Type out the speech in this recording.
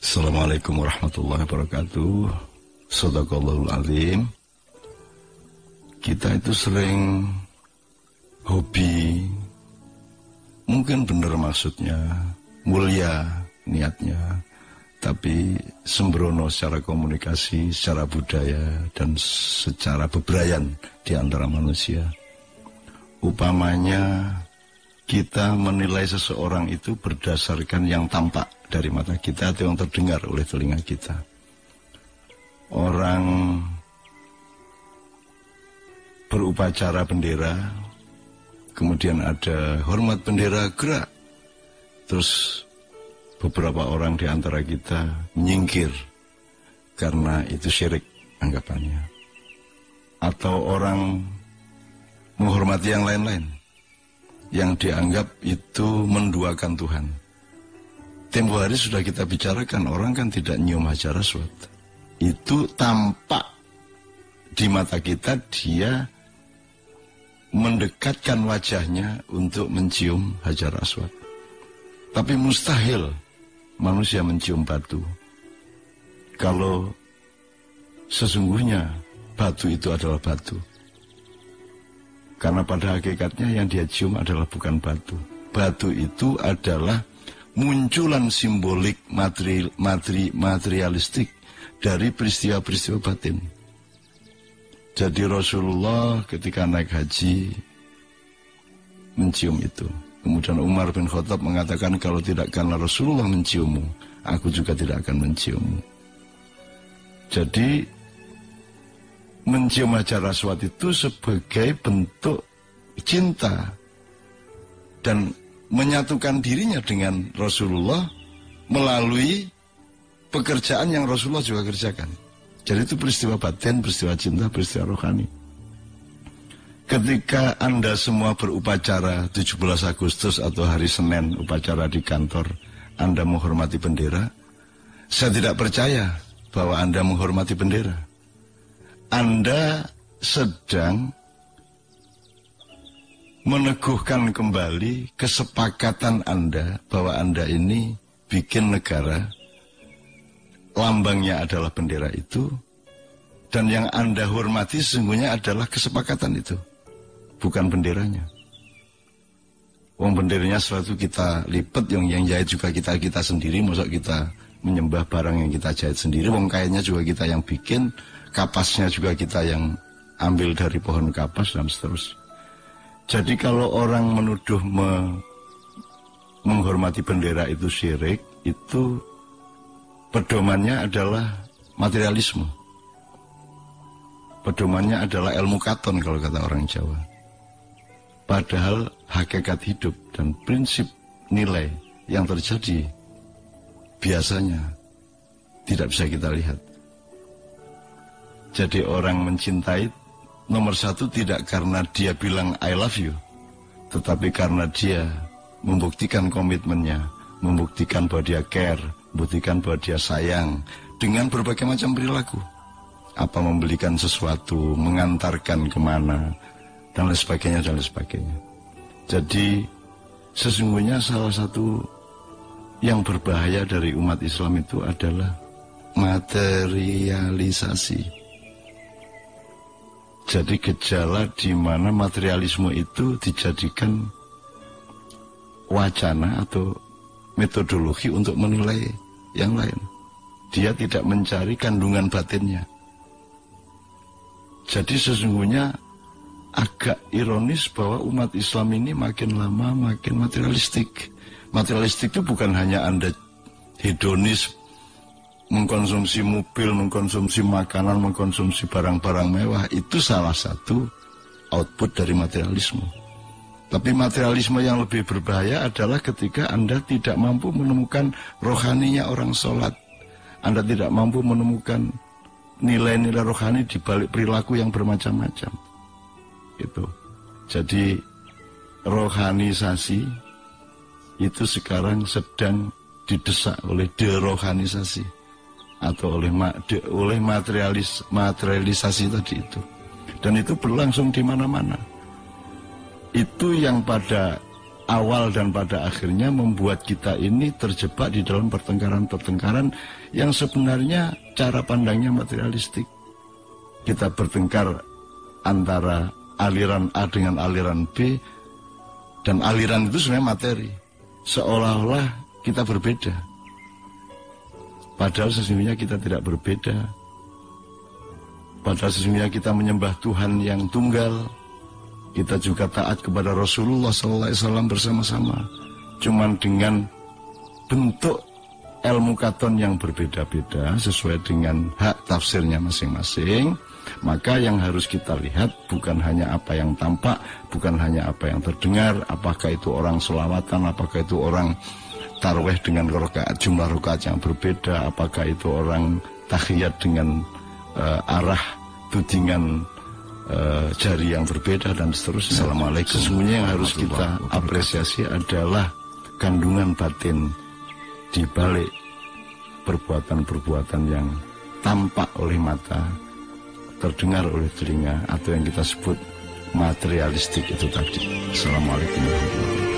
Assalamualaikum warahmatullahi wabarakatuh. Sadaqallahul azim. Kita itu sering hobi mungkin benar maksudnya, mulia niatnya, tapi sembrono secara komunikasi, secara budaya dan secara bebrayan di antara manusia. Upamanya kita menilai seseorang itu berdasarkan yang tampak dari mata kita atau yang terdengar oleh telinga kita. Orang berupacara bendera, kemudian ada hormat bendera gerak, terus beberapa orang di antara kita menyingkir karena itu syirik anggapannya. Atau orang menghormati yang lain-lain yang dianggap itu menduakan Tuhan. Tempo hari sudah kita bicarakan orang kan tidak nyium hajar aswad. Itu tampak di mata kita dia mendekatkan wajahnya untuk mencium hajar aswad. Tapi mustahil manusia mencium batu. Kalau sesungguhnya batu itu adalah batu. Karena pada hakikatnya yang dia cium adalah bukan batu. Batu itu adalah munculan simbolik materi, materi, materialistik dari peristiwa-peristiwa batin. Jadi Rasulullah ketika naik haji mencium itu. Kemudian Umar bin Khattab mengatakan kalau tidak karena Rasulullah menciummu, aku juga tidak akan menciummu. Jadi mencium hajar aswad itu sebagai bentuk cinta dan menyatukan dirinya dengan Rasulullah melalui pekerjaan yang Rasulullah juga kerjakan. Jadi itu peristiwa batin, peristiwa cinta, peristiwa rohani. Ketika Anda semua berupacara 17 Agustus atau hari Senin upacara di kantor, Anda menghormati bendera, saya tidak percaya bahwa Anda menghormati bendera. Anda sedang meneguhkan kembali kesepakatan Anda bahwa Anda ini bikin negara, lambangnya adalah bendera itu, dan yang Anda hormati sesungguhnya adalah kesepakatan itu, bukan benderanya. Wong benderanya selalu kita lipat, yang yang jahit juga kita kita sendiri, masa kita menyembah barang yang kita jahit sendiri, wong kayaknya juga kita yang bikin, kapasnya juga kita yang ambil dari pohon kapas dan seterusnya. Jadi kalau orang menuduh me, menghormati bendera itu syirik, itu pedomannya adalah materialisme. Pedomannya adalah ilmu katon kalau kata orang Jawa. Padahal hakikat hidup dan prinsip nilai yang terjadi biasanya tidak bisa kita lihat. Jadi orang mencintai nomor satu tidak karena dia bilang I love you, tetapi karena dia membuktikan komitmennya, membuktikan bahwa dia care, membuktikan bahwa dia sayang dengan berbagai macam perilaku. Apa membelikan sesuatu, mengantarkan ke mana, dan lain sebagainya, dan lain sebagainya. Jadi sesungguhnya salah satu yang berbahaya dari umat Islam itu adalah materialisasi. Jadi gejala di mana materialisme itu dijadikan wacana atau metodologi untuk menilai yang lain. Dia tidak mencari kandungan batinnya. Jadi sesungguhnya agak ironis bahwa umat Islam ini makin lama makin materialistik. Materialistik itu bukan hanya Anda hedonis mengkonsumsi mobil, mengkonsumsi makanan, mengkonsumsi barang-barang mewah itu salah satu output dari materialisme. Tapi materialisme yang lebih berbahaya adalah ketika Anda tidak mampu menemukan rohaninya orang sholat. Anda tidak mampu menemukan nilai-nilai rohani di balik perilaku yang bermacam-macam. Itu. Jadi rohanisasi itu sekarang sedang didesak oleh derohanisasi atau oleh oleh materialis materialisasi tadi itu dan itu berlangsung di mana-mana itu yang pada awal dan pada akhirnya membuat kita ini terjebak di dalam pertengkaran-pertengkaran yang sebenarnya cara pandangnya materialistik. Kita bertengkar antara aliran A dengan aliran B dan aliran itu sebenarnya materi. Seolah-olah kita berbeda. Padahal sesungguhnya kita tidak berbeda. Padahal sesungguhnya kita menyembah Tuhan yang tunggal, kita juga taat kepada Rasulullah SAW bersama-sama. Cuman dengan bentuk ilmu katon yang berbeda-beda sesuai dengan hak tafsirnya masing-masing. Maka yang harus kita lihat bukan hanya apa yang tampak, bukan hanya apa yang terdengar, apakah itu orang selawatan, apakah itu orang tarweh dengan rokaat, jumlah rokaat yang berbeda, apakah itu orang tahiyat dengan uh, arah tudingan uh, jari yang berbeda dan seterusnya. Assalamualaikum. Sesungguhnya yang harus kita apresiasi adalah kandungan batin di balik perbuatan-perbuatan yang tampak oleh mata, terdengar oleh telinga, atau yang kita sebut materialistik itu tadi. Assalamualaikum warahmatullahi wabarakatuh.